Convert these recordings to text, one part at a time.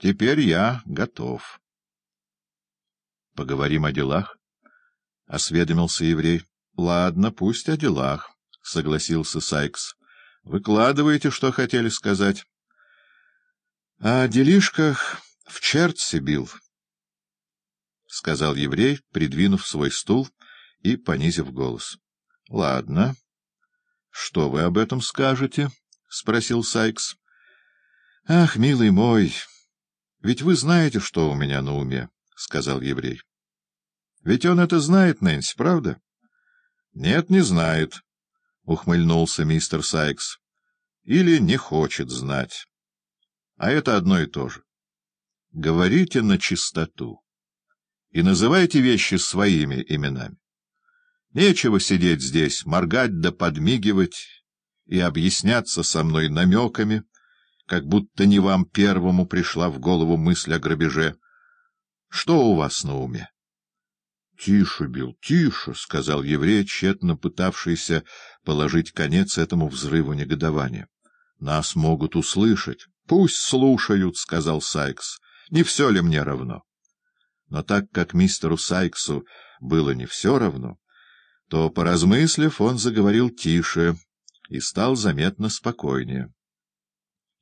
Теперь я готов. — Поговорим о делах? — осведомился еврей. — Ладно, пусть о делах, — согласился Сайкс. — Выкладывайте, что хотели сказать. — О делишках в Чертсе бил, — сказал еврей, придвинув свой стул и понизив голос. — Ладно. — Что вы об этом скажете? — спросил Сайкс. — Ах, милый мой, ведь вы знаете, что у меня на уме, — сказал еврей. — Ведь он это знает, Нэнси, правда? — Нет, не знает, — ухмыльнулся мистер Сайкс. — Или не хочет знать. А это одно и то же. Говорите на чистоту и называйте вещи своими именами. Нечего сидеть здесь, моргать да подмигивать и объясняться со мной намеками, как будто не вам первому пришла в голову мысль о грабеже. Что у вас на уме? — Тише, Билл, тише, — сказал еврей, тщетно пытавшийся положить конец этому взрыву негодования. — Нас могут услышать. — Пусть слушают, — сказал Сайкс. — Не все ли мне равно? Но так как мистеру Сайксу было не все равно, то, поразмыслив, он заговорил тише и стал заметно спокойнее.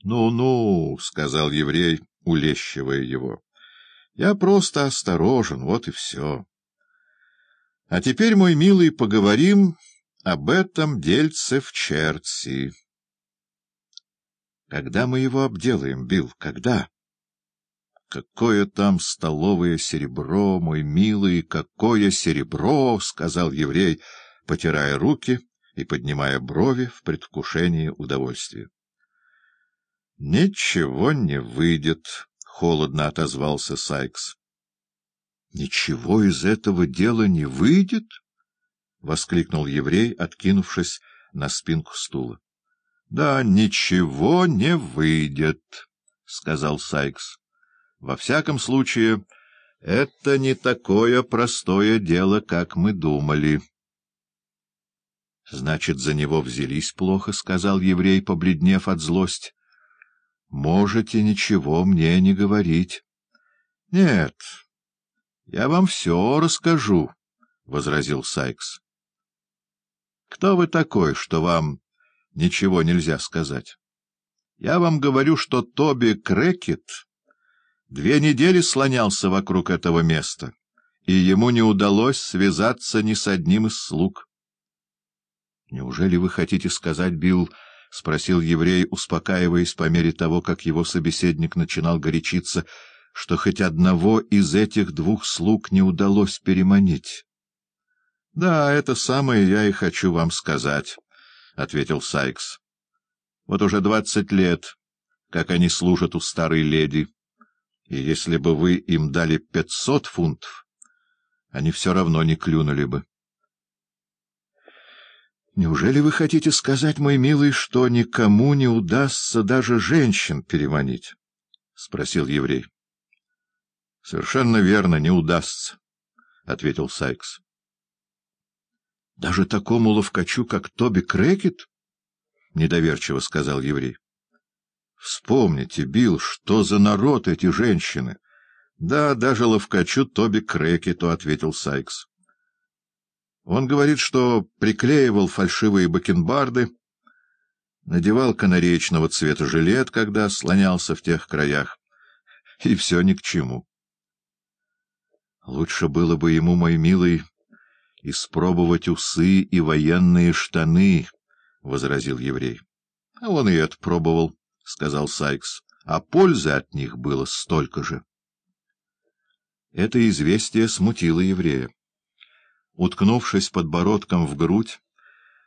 «Ну — Ну-ну, — сказал еврей, улещивая его, — я просто осторожен, вот и все. А теперь, мой милый, поговорим об этом дельце в Черти. — Когда мы его обделаем, Билл, когда? — Какое там столовое серебро, мой милый, какое серебро! — сказал еврей, потирая руки и поднимая брови в предвкушении удовольствия. — Ничего не выйдет, — холодно отозвался Сайкс. — Ничего из этого дела не выйдет? — воскликнул еврей, откинувшись на спинку стула. — Да, ничего не выйдет, — сказал Сайкс. Во всяком случае, это не такое простое дело, как мы думали. — Значит, за него взялись плохо, — сказал еврей, побледнев от злости. — Можете ничего мне не говорить. — Нет, я вам все расскажу, — возразил Сайкс. — Кто вы такой, что вам ничего нельзя сказать? Я вам говорю, что Тоби Крекет Две недели слонялся вокруг этого места, и ему не удалось связаться ни с одним из слуг. — Неужели вы хотите сказать, Билл, — спросил еврей, успокаиваясь по мере того, как его собеседник начинал горячиться, — что хоть одного из этих двух слуг не удалось переманить? — Да, это самое я и хочу вам сказать, — ответил Сайкс. — Вот уже двадцать лет, как они служат у старой леди и если бы вы им дали пятьсот фунтов, они все равно не клюнули бы. — Неужели вы хотите сказать, мой милый, что никому не удастся даже женщин переманить? — спросил еврей. — Совершенно верно, не удастся, — ответил Сайкс. — Даже такому ловкачу, как Тоби Крекет? — недоверчиво сказал еврей. Вспомните, Билл, что за народ эти женщины? — Да, даже ловкачу Тоби Крекету, — ответил Сайкс. Он говорит, что приклеивал фальшивые бакенбарды, надевал канареечного цвета жилет, когда слонялся в тех краях, и все ни к чему. Лучше было бы ему, мой милый, испробовать усы и военные штаны, — возразил еврей. А он и это пробовал. — сказал Сайкс, — а пользы от них было столько же. Это известие смутило еврея. Уткнувшись подбородком в грудь,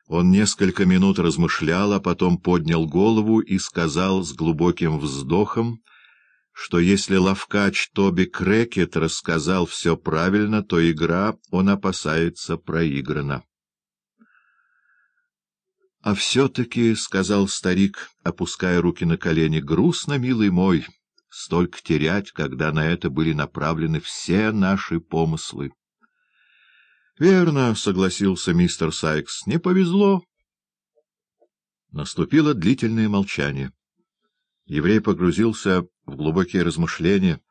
он несколько минут размышлял, а потом поднял голову и сказал с глубоким вздохом, что если ловкач Тоби Крекет рассказал все правильно, то игра, он опасается, проиграна. — А все-таки, — сказал старик, опуская руки на колени, — грустно, милый мой, столько терять, когда на это были направлены все наши помыслы. — Верно, — согласился мистер Сайкс, — не повезло. Наступило длительное молчание. Еврей погрузился в глубокие размышления,